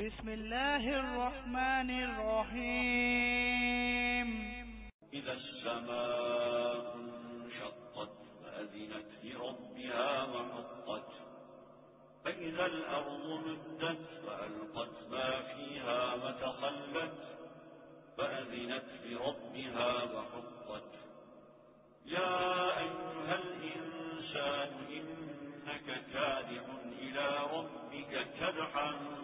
بسم الله الرحمن الرحيم. إذا السماء انشقت فأذنت لربها وحقت. فإذا الأرض مدت فألقت ما فيها وتخلت. فأذنت لربها وحقت. يا أيها الإنسان إنك كادح إلى ربك كدحا.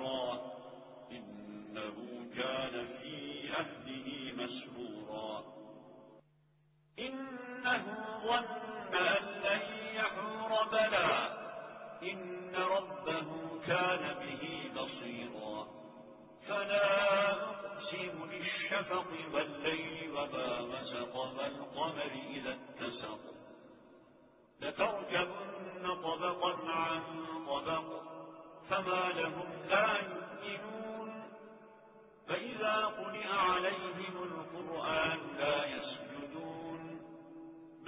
ظن أن لن يحور بلى إن ربه كان به بصيرا فلا أقسم بالشفق والليل وما وسق والقمر إذا اتسق لتركبن طبقا عن طبق فما لهم لا يؤمنون فإذا قرئ